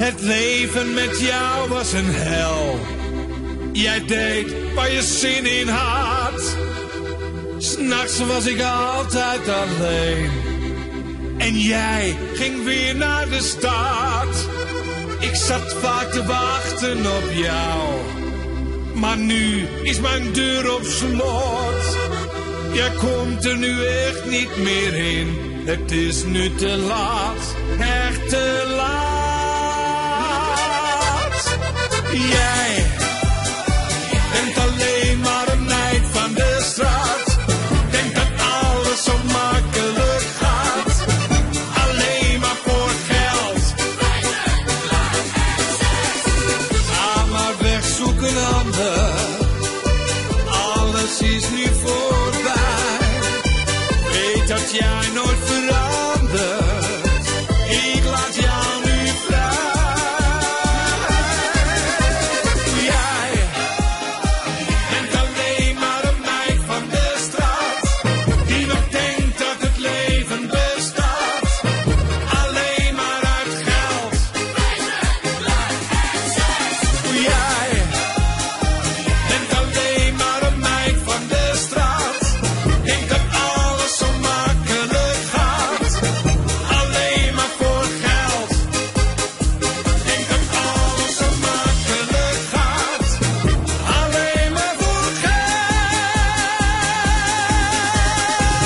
Het leven met jou was een hel. Jij deed waar je zin in had. S'nachts was ik altijd alleen. En jij ging weer naar de stad. Ik zat vaak te wachten op jou. Maar nu is mijn deur op slot. Jij komt er nu echt niet meer in. Het is nu te laat, echt te laat. Jij bent alleen maar een meid van de straat. Denk dat alles zo makkelijk gaat. Alleen maar voor geld. Ga maar weg, zoeken anderen. Alles is nu voorbij. Weet dat jij nooit